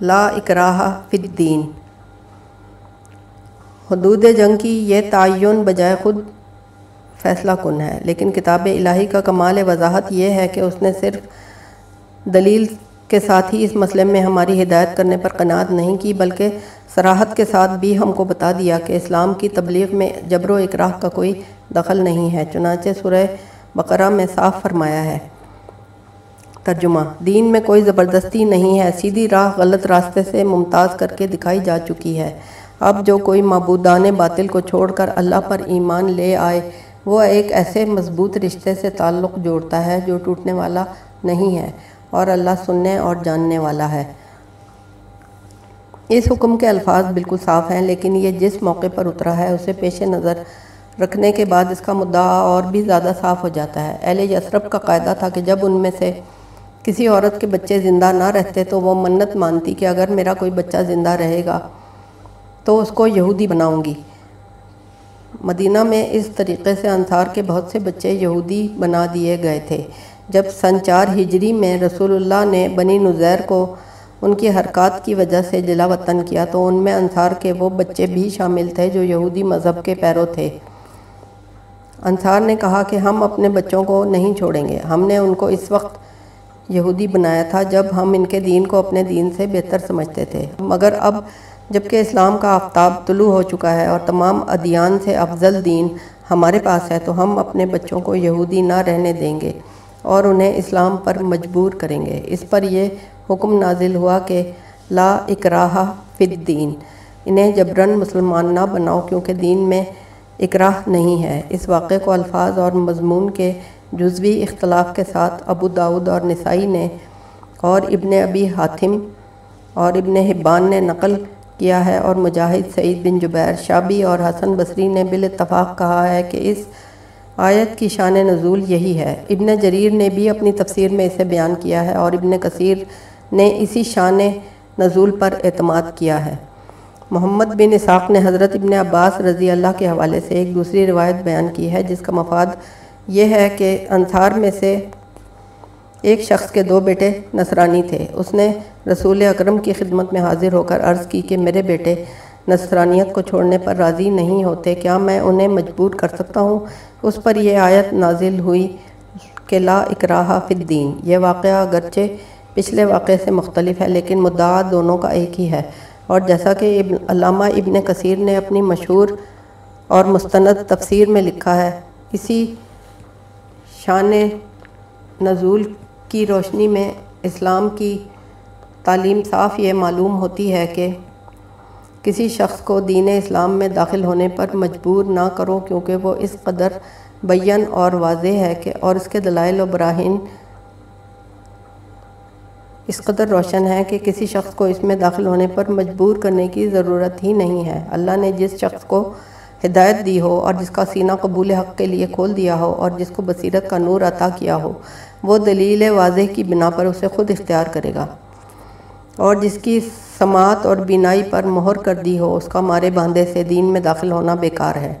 لا اکراہ فی الدین۔ حدود جنگ کی یہ تعین بجائے خود فیصلہ کن ہے، لیکن کتاب الہی کا کمال وضاحت یہ ہے کہ اس نے صرف دلیل کے ساتھ ہی اس مسئلے میں ہماری ہدایت کرنے پر قناعت نہیں کی، بلکہ سراحت کے ساتھ بھی ہم کو بتا دیا کہ اسلام کی تبلیغ میں جبر و اکراہ کا کوئی دخل نہیں ہے۔ چنانچہ سورہ بقرہ میں صاف فرمایا ہے۔ ترجمہ۔ دین میں کوئی زبردستی نہیں ہے، سیدھی راہ غلط راستے سے ممتاز کر کے دکھائی جا چکی ہے۔ اب جو کوئی معبودان باطل کو چھوڑ کر اللہ پر ایمان لے آئے، وہ ایک ایسے مضبوط رشتے سے تعلق جوڑتا ہے جو ٹوٹنے والا نہیں ہے اور اللہ سننے اور جاننے والا ہے۔ اس حکم کے الفاظ بالکل صاف ہیں، لیکن یہ جس موقع پر اترا ہے، اسے پیش نظر رکھنے کے بعد اس کا مدعا اور بھی زیادہ صاف ہو جاتا ہے۔ اہل یسرف کا قاعدہ تھا کہ جب ان میں سے کسی عورت کے بچے زندہ نہ رہتے تو وہ منت مانتی کہ اگر میرا کوئی بچہ زندہ رہے گا تو اس کو یہودی بناؤں گی۔ مدینہ میں اس طریقے سے انصار کے بہت سے بچے یہودی بنا دیے گئے تھے۔ جب سن چار ہجری میں رسول اللہ نے بنی نزیر کو ان کی حرکات کی وجہ سے جلا وطن کیا تو ان میں انصار کے وہ بچے بھی شامل تھے جو یہودی مذہب کے پیرو تھے۔ انصار نے کہا کہ ہم اپنے بچوں کو نہیں چھوڑیں گے۔ ہم نے ان کو اس وقت یہودی بنایا تھا جب ہم ان کے دین کو اپنے دین سے بہتر سمجھتے تھے۔ مگر اب جبکہ اسلام کا آفتاب طلوع ہو چکا ہے اور تمام ادیان سے افضل دین ہمارے پاس ہے، تو ہم اپنے بچوں کو یہودی نہ رہنے دیں گے اور انہیں اسلام پر مجبور کریں گے۔ اس پر یہ حکم نازل ہوا کہ لا اکراہ فی الدین، انہیں جبرن مسلمان نہ بناؤ کیونکہ دین میں اکراہ نہیں ہے۔ اس واقعے کو الفاظ اور مضمون کے جزوی اختلاف کے ساتھ ابو داود اور نسائی نے اور ابن ابی حاتم اور ابن حبان نے نقل کیا ہے اور مجاہد سعید بن جبیر شابی اور حسن بصری نے بالاتفاق کہا ہے کہ اس آیت کی شان نزول یہی ہے۔ ابن جریر نے بھی اپنی تفسیر میں اسے بیان کیا ہے اور ابن کثیر نے اسی شان نزول پر اعتماد کیا ہے۔ محمد بن اسحاق نے حضرت ابن عباس رضی اللہ کے حوالے سے ایک دوسری روایت بیان کی ہے جس کا مفاد یہ ہے کہ انصار میں سے ایک شخص کے دو بیٹے نصرانی تھے۔ اس نے رسول اکرم کی خدمت میں حاضر ہو کر عرض کی کہ میرے بیٹے نصرانیت کو چھوڑنے پر راضی نہیں ہوتے، کیا میں انہیں مجبور کر سکتا ہوں؟ اس پر یہ آیت نازل ہوئی کہ لا اکراہ فی الدین۔ یہ واقعہ اگرچہ پچھلے واقعے سے مختلف ہے، لیکن مدعا دونوں کا ایک ہی ہے۔ اور جیسا کہ ابن علامہ ابن کثیر نے اپنی مشہور اور مستند تفسیر میں لکھا ہے، اسی شان نزول کی روشنی میں اسلام کی تعلیم صاف یہ معلوم ہوتی ہے کہ کسی شخص کو دین اسلام میں داخل ہونے پر مجبور نہ کرو کیونکہ وہ اس قدر بین اور واضح ہے کہ اور اس کے دلائل و براہین اس قدر روشن ہے کہ کسی شخص کو اس میں داخل ہونے پر مجبور کرنے کی ضرورت ہی نہیں ہے۔ اللہ نے جس شخص کو ہدایت دی ہو اور جس کا سینہ قبول حق کے لیے کھول دیا ہو اور جس کو بصیرت کا نور عطا کیا ہو، وہ دلیل واضح کی بنا پر اسے خود اختیار کرے گا۔ اور جس کی سماعت اور بینائی پر مہر کر دی ہو، اس کا مارے باندھے سے دین میں داخل ہونا بیکار ہے۔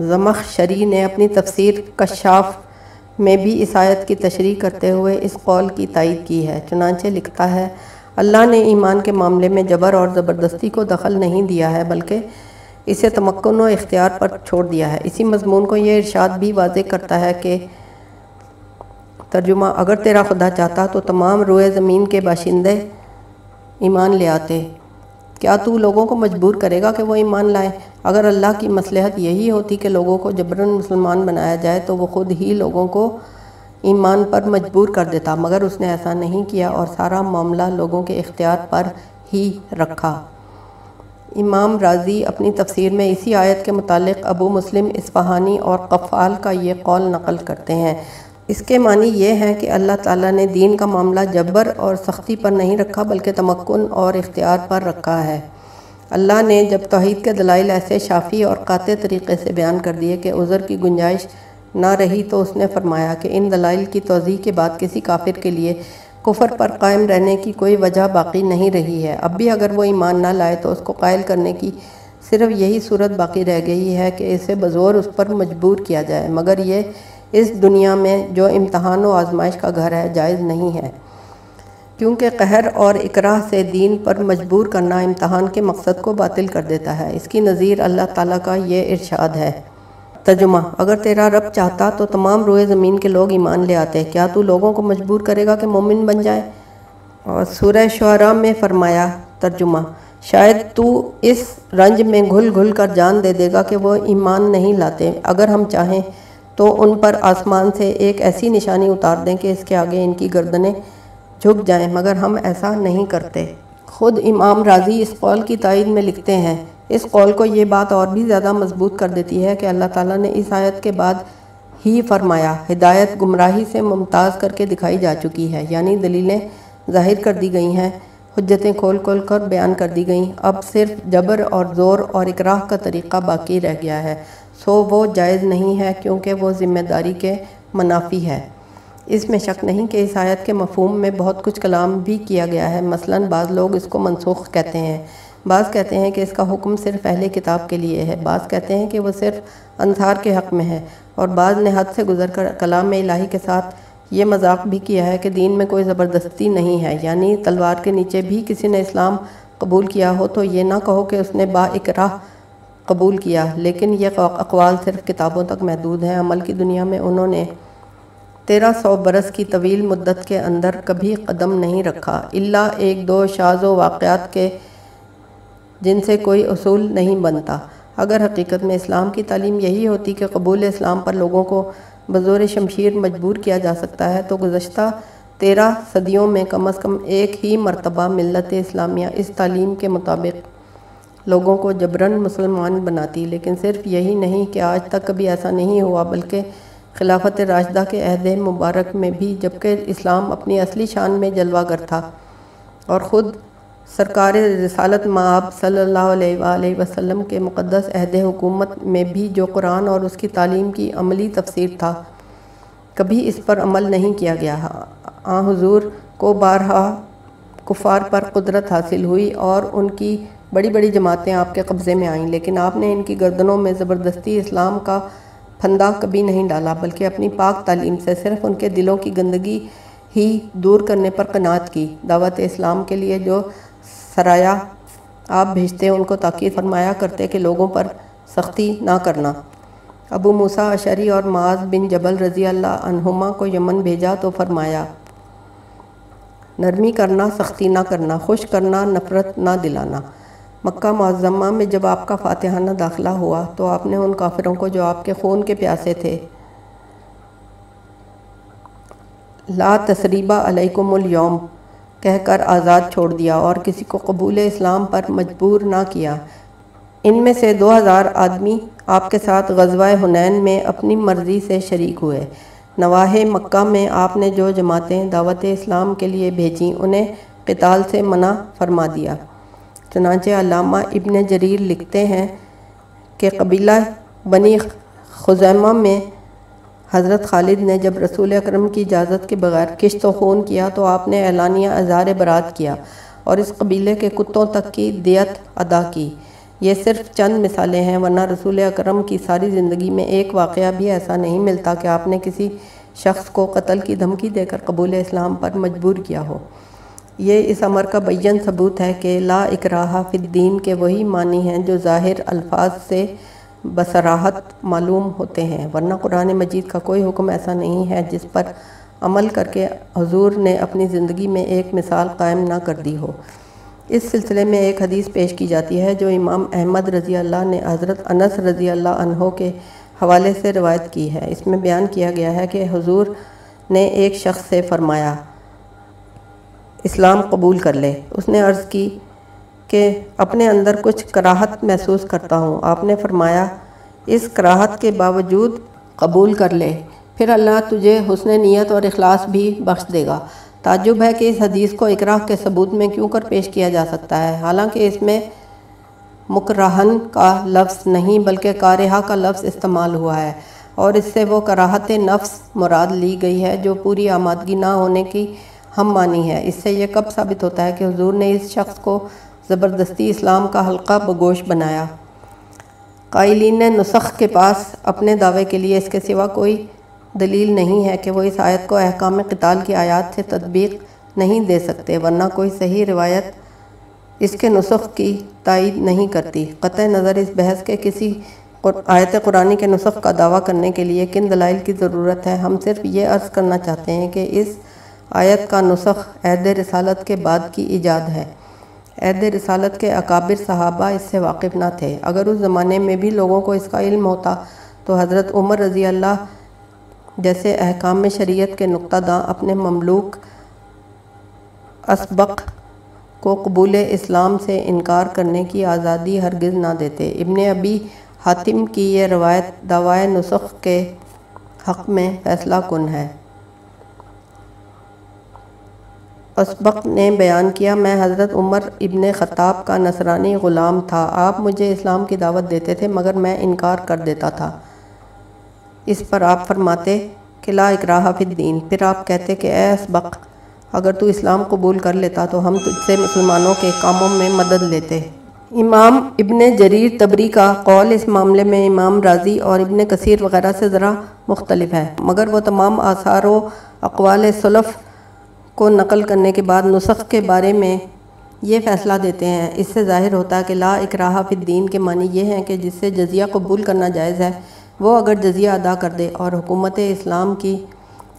زمخ شری نے اپنی تفسیر کشاف میں بھی اس آیت کی تشریح کرتے ہوئے اس قول کی تائید کی ہے۔ چنانچہ لکھتا ہے اللہ نے ایمان کے معاملے میں جبر اور زبردستی کو دخل نہیں دیا ہے، بلکہ اسے تمکن و اختیار پر چھوڑ دیا ہے۔ اسی مضمون کو یہ ارشاد بھی واضح کرتا ہے کہ ترجمہ، اگر تیرا خدا چاہتا تو تمام روئے زمین کے باشندے ایمان لے آتے۔ کیا تو لوگوں کو مجبور کرے گا کہ وہ ایمان لائیں؟ اگر اللہ کی مصلحت یہی ہوتی کہ لوگوں کو جبرن مسلمان بنایا جائے تو وہ خود ہی لوگوں کو ایمان پر مجبور کر دیتا، مگر اس نے ایسا نہیں کیا اور سارا معاملہ لوگوں کے اختیار پر ہی رکھا۔ امام راضی اپنی تفسیر میں اسی آیت کے متعلق ابو مسلم اسفہانی اور قفال کا یہ قول نقل کرتے ہیں۔ اس کے معنی یہ ہیں کہ اللہ تعالیٰ نے دین کا معاملہ جبر اور سختی پر نہیں رکھا، بلکہ تمکن اور اختیار پر رکھا ہے۔ اللہ نے جب توحید کے دلائل ایسے شافی اور قاطع طریقے سے بیان کر دیے کہ عذر کی گنجائش نہ رہی تو اس نے فرمایا کہ ان دلائل کی توضیح کے بعد کسی کافر کے لیے کفر پر قائم رہنے کی کوئی وجہ باقی نہیں رہی ہے۔ اب بھی اگر وہ ایمان نہ لائے تو اس کو قائل کرنے کی صرف یہی صورت باقی رہ گئی ہے کہ اسے بزور اس پر مجبور کیا جائے۔ مگر یہ اس دنیا میں جو امتحان و آزمائش کا گھر ہے جائز نہیں ہے۔ کیونکہ قہر اور اکراہ سے دین پر مجبور کرنا امتحان کے مقصد کو باطل کر دیتا ہے۔ اس کی نظیر اللہ تعالیٰ کا یہ ارشاد ہے۔ ترجمہ، اگر تیرا رب چاہتا تو تمام روئے زمین کے لوگ ایمان لے آتے، کیا تو لوگوں کو مجبور کرے گا کہ مومن بن جائے؟ اور سورہ شعراء میں فرمایا ترجمہ، شاید تو اس رنج میں گھل گھل کر جان دے دے گا کہ وہ ایمان نہیں لاتے۔ اگر ہم چاہیں تو ان پر آسمان سے ایک ایسی نشانی اتار دیں کہ اس کے آگے ان کی گردنیں جھک جائیں، مگر ہم ایسا نہیں کرتے۔ خود امام راضی اس قول کی تائید میں لکھتے ہیں اس قول کو یہ بات اور بھی زیادہ مضبوط کر دیتی ہے کہ اللہ تعالیٰ نے اس آیت کے بعد ہی فرمایا، ہدایت گمراہی سے ممتاز کر کے دکھائی جا چکی ہے یعنی دلیلیں ظاہر کر دی گئی ہیں، حجتیں کھول کھول کر بیان کر دی گئیں۔ اب صرف جبر اور زور اور اکراہ کا طریقہ باقی رہ گیا ہے، سو وہ جائز نہیں ہے کیونکہ وہ ذمہ داری کے منافی ہے۔ اس میں شک نہیں کہ اس آیت کے مفہوم میں بہت کچھ کلام بھی کیا گیا ہے۔ مثلا بعض لوگ اس کو منسوخ کہتے ہیں۔ بعض کہتے ہیں کہ اس کا حکم صرف اہل کتاب کے لیے ہے، بعض کہتے ہیں کہ وہ صرف انصار کے حق میں ہے، اور بعض نے حد سے گزر کر کلام الہی کے ساتھ یہ مذاق بھی کیا ہے کہ دین میں کوئی زبردستی نہیں ہے۔ یعنی تلوار کے نیچے بھی کسی نے اسلام قبول کیا ہو تو یہ نہ کہو کہ اس نے با اکراہ قبول کیا، لیکن یہ اقوال صرف کتابوں تک محدود ہیں۔ عمل کی دنیا میں انہوں نے تیرہ سو برس کی طویل مدت کے اندر کبھی قدم نہیں رکھا۔ اللہ ایک دو شاز و واقعات کے جن سے کوئی اصول نہیں بنتا۔ اگر حقیقت میں اسلام کی تعلیم یہی ہوتی کہ قبول اسلام پر لوگوں کو بزور شمشیر مجبور کیا جا سکتا ہے، تو گزشتہ تیرہ صدیوں میں کم از کم ایک ہی مرتبہ ملت اسلامیہ اس تعلیم کے مطابق لوگوں کو جبرن مسلمان بناتی۔ لیکن صرف یہی نہیں کہ آج تک کبھی ایسا نہیں ہوا، بلکہ خلافت راشدہ کے عہد مبارک میں بھی، جبکہ اسلام اپنی اصلی شان میں جلوہ گر تھا اور خود سرکار رسالت معاب صلی اللہ علیہ وآلہ وسلم کے مقدس عہد حکومت میں بھی جو قرآن اور اس کی تعلیم کی عملی تفسیر تھا، کبھی اس پر عمل نہیں کیا گیا۔ آ حضور، کو بارہا کفار پر قدرت حاصل ہوئی اور ان کی بڑی بڑی جماعتیں آپ کے قبضے میں آئیں، لیکن آپ نے ان کی گردنوں میں زبردستی اسلام کا پھندہ کبھی نہیں ڈالا، بلکہ اپنی پاک تعلیم سے صرف ان کے دلوں کی گندگی ہی دور کرنے پر قناعت کی۔ دعوت اسلام کے لیے جو سرایا۔ آپ بھیجتے ان کو تاکید فرمایا کرتے کہ لوگوں پر سختی نہ کرنا۔ ابو موسیٰ اشری اور معاذ بن جبل رضی اللہ عنہما کو یمن بھیجا تو فرمایا، نرمی کرنا، سختی نہ کرنا، خوش کرنا، نفرت نہ دلانا۔ مکہ معظمہ میں جب آپ کا فاتحانہ داخلہ ہوا تو آپ نے ان کافروں کو جو آپ کے خون کے پیاسے تھے، لا تسریبہ علیکم الیوم کہہ کر آزاد چھوڑ دیا اور کسی کو قبول اسلام پر مجبور نہ کیا۔ ان میں سے دو ہزار آدمی آپ کے ساتھ غزوہ حنین میں اپنی مرضی سے شریک ہوئے۔ نواح مکہ میں آپ نے جو جماعتیں دعوت اسلام کے لیے بھیجیں، انہیں قتال سے منع فرما دیا۔ چنانچہ علامہ ابن جریر لکھتے ہیں کہ قبیلہ بنی خزیمہ میں حضرت خالد نے جب رسول اکرم کی اجازت کے بغیر کشت و خون کیا تو آپ نے اعلانیہ اظہار برات کیا اور اس قبیلے کے کتوں تک کی دیت ادا کی۔ یہ صرف چند مثالیں ہیں ورنہ رسول اکرم کی ساری زندگی میں ایک واقعہ بھی ایسا نہیں ملتا کہ آپ نے کسی شخص کو قتل کی دھمکی دے کر قبول اسلام پر مجبور کیا ہو۔ یہ اس عمر کا بین ثبوت ہے کہ لا اکراہ فی الدین کے وہی معنی ہیں جو ظاہر الفاظ سے بصراحت معلوم ہوتے ہیں۔ ورنہ قرآن مجید کا کوئی حکم ایسا نہیں ہے جس پر عمل کر کے حضور نے اپنی زندگی میں ایک مثال قائم نہ کر دی ہو۔ اس سلسلے میں ایک حدیث پیش کی جاتی ہے جو امام احمد رضی اللہ نے حضرت انس رضی اللہ عنہ کے حوالے سے روایت کی ہے۔ اس میں بیان کیا گیا ہے کہ حضور نے ایک شخص سے فرمایا، اسلام قبول کر لے۔ اس نے عرض کی کہ اپنے اندر کچھ کراہت محسوس کرتا ہوں۔ آپ نے فرمایا، اس کراہت کے باوجود قبول کر لے۔ پھر اللہ تجھے حسن نیت اور اخلاص بھی بخش دے گا۔ تعجب ہے کہ اس حدیث کو اقراہ کے ثبوت میں کیوں کر پیش کیا جا سکتا ہے؟ حالانکہ اس میں مکرہن کا لفظ نہیں، بلکہ کارہا کا لفظ استعمال ہوا ہے۔ اور اس سے وہ کراہت نفس مراد لی گئی ہے، جو پوری آمادگی نہ ہونے کی ہم مانی ہے۔ اس سے یہ کب ثابت ہوتا ہے کہ حضور نے اس شخص کو زبردستی اسلام کا حلقہ بگوش بنایا۔ قائلین نسخ کے پاس اپنے دعوے کے لیے اس کے سوا کوئی دلیل نہیں ہے کہ وہ اس آیت کو احکام قتال کی آیات سے تطبیق نہیں دے سکتے، ورنہ کوئی صحیح روایت اس کے نسخ کی تائید نہیں کرتی۔ قطع نظر اس بحث کے کسی آیت قرآن کے نسخ کا دعویٰ کرنے کے لیے کن دلائل کی ضرورت ہے؟ ہم صرف یہ عرض کرنا چاہتے ہیں کہ اس آیت کا نسخ عہد رسالت کے بعد کی ایجاد ہے۔ عہد رسالت کے اکابر صحابہ اس سے واقف نہ تھے۔ اگر اس زمانے میں بھی لوگوں کو اس کا علم ہوتا تو حضرت عمر رضی اللہ جیسے احکام شریعت کے نقطہ داں اپنے مملوک اسبق کو قبول اسلام سے انکار کرنے کی آزادی ہرگز نہ دیتے۔ ابن ابی حاتم کی یہ روایت دوائے نسخ کے حق میں فیصلہ کن ہے۔ اسبق نے بیان کیا، میں حضرت عمر ابن خطاب کا نصرانی غلام تھا، آپ مجھے اسلام کی دعوت دیتے تھے، مگر میں انکار کر دیتا تھا۔ اس پر آپ فرماتے کہ لا اکراہ فی الدین، پھر آپ کہتے کہ اے اسبق، اگر تو اسلام قبول کر لیتا تو ہم تجھ سے مسلمانوں کے کاموں میں مدد لیتے۔ امام ابن جریر تبری کا قول اس معاملے میں امام راضی اور ابن کثیر وغیرہ سے ذرا مختلف ہے، مگر وہ تمام آثار و اقوال صلف کو نقل کرنے کے بعد نسخ کے بارے میں یہ فیصلہ دیتے ہیں۔ اس سے ظاہر ہوتا ہے کہ لا اکراہ فی الدین کے معنی یہ ہیں کہ جس سے جزیہ قبول کرنا جائز ہے، وہ اگر جزیہ ادا کر دے اور حکومت اسلام کی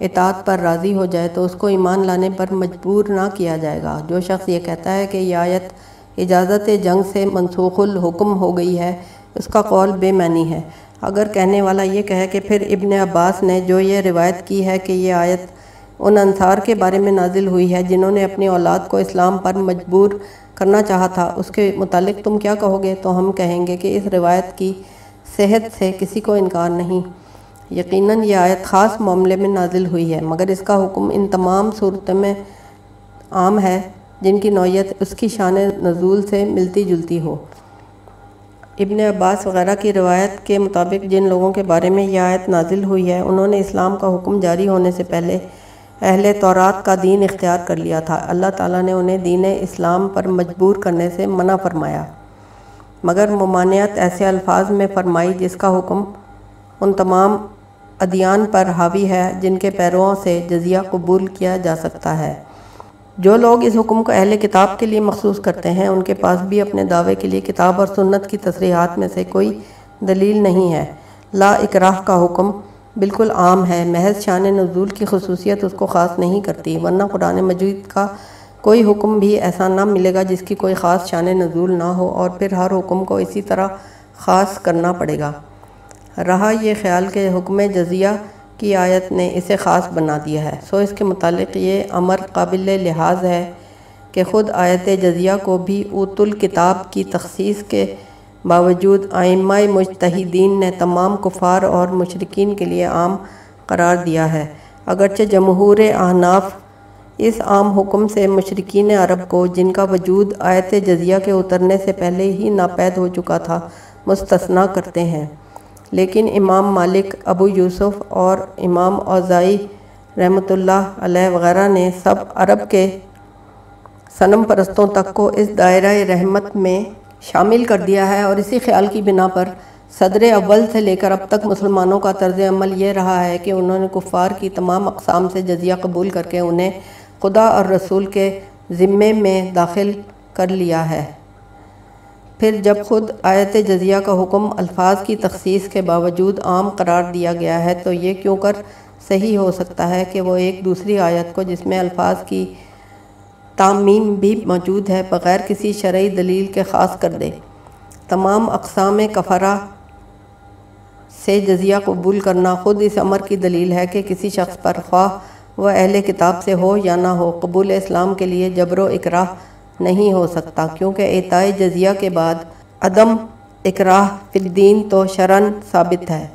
اطاعت پر راضی ہو جائے تو اس کو ایمان لانے پر مجبور نہ کیا جائے گا۔ جو شخص یہ کہتا ہے کہ یہ آیت اجازت جنگ سے منسوخ الحکم ہو گئی ہے، اس کا قول بے معنی ہے۔ اگر کہنے والا یہ کہے کہ پھر ابن عباس نے جو یہ روایت کی ہے کہ یہ آیت ان انصار کے بارے میں نازل ہوئی ہے جنہوں نے اپنی اولاد کو اسلام پر مجبور کرنا چاہا تھا۔ اس کے متعلق تم کیا کہو گے؟ تو ہم کہیں گے کہ اس روایت کی صحت سے کسی کو انکار نہیں۔ یقیناً یہ آیت خاص معاملے میں نازل ہوئی ہے، مگر اس کا حکم ان تمام صورتوں میں عام ہے جن کی نوعیت اس کی شان نزول سے ملتی جلتی ہو۔ ابن عباس وغیرہ کی روایت کے مطابق جن لوگوں کے بارے میں یہ آیت نازل ہوئی ہے، انہوں نے اسلام کا حکم جاری ہونے سے پہلے اہل تورات کا دین اختیار کر لیا تھا۔ اللہ تعالیٰ نے انہیں دین اسلام پر مجبور کرنے سے منع فرمایا۔ مگر ممانعت ایسے الفاظ میں فرمائی جس کا حکم ان تمام ادیان پر حاوی ہے جن کے پیرووں سے جزیہ قبول کیا جا سکتا ہے۔ جو لوگ اس حکم کو اہل کتاب کے لیے مخصوص کرتے ہیں، ان کے پاس بھی اپنے دعوے کے لیے کتاب اور سنت کی تصریحات میں سے کوئی دلیل نہیں ہے۔ لا اکراہ کا حکم بالکل عام ہے۔ محض شان نزول کی خصوصیت اس کو خاص نہیں کرتی، ورنہ قرآن مجید کا کوئی حکم بھی ایسا نہ ملے گا جس کی کوئی خاص شان نزول نہ ہو، اور پھر ہر حکم کو اسی طرح خاص کرنا پڑے گا۔ رہا یہ خیال کہ حکم جزیہ کی آیت نے اسے خاص بنا دیا ہے۔ سو اس کے متعلق یہ امر قابل لحاظ ہے کہ خود آیت جزیہ کو بھی اوت الکتاب کی تخصیص کے باوجود آئمہ مجتہدین نے تمام کفار اور مشرقین کے لیے عام قرار دیا ہے۔ اگرچہ جمہور احناف اس عام حکم سے مشرقین عرب کو جن کا وجود آیت جزیہ کے اترنے سے پہلے ہی ناپید ہو چکا تھا مستثنا کرتے ہیں۔ لیکن امام مالک، ابو یوسف اور امام اوزائی رحمۃ اللہ علیہ وغیرہ نے سب عرب کے صنم پرستوں تک کو اس دائرہ رحمت میں شامل کر دیا ہے اور اسی خیال کی بنا پر صدر اول سے لے کر اب تک مسلمانوں کا طرز عمل یہ رہا ہے کہ انہوں نے کفار کی تمام اقسام سے جزیہ قبول کر کے انہیں خدا اور رسول کے ذمے میں داخل کر لیا ہے۔ پھر جب خود آیت جزیہ کا حکم الفاظ کی تخصیص کے باوجود عام قرار دیا گیا ہے تو یہ کیوں کر صحیح ہو سکتا ہے کہ وہ ایک دوسری آیت کو جس میں الفاظ کی تعمیم بھی موجود ہے، بغیر کسی شرعی دلیل کے خاص کر دے تمام اقسام کفرہ سے جزیہ قبول کرنا خود اس عمر کی دلیل ہے کہ کسی شخص پر خواہ وہ اہل کتاب سے ہو یا نہ ہو، قبول اسلام کے لیے جبر و اکراہ نہیں ہو سکتا۔ کیونکہ اعتائے جزیہ کے بعد عدم اکراہ فی الدین تو شرن ثابت ہے۔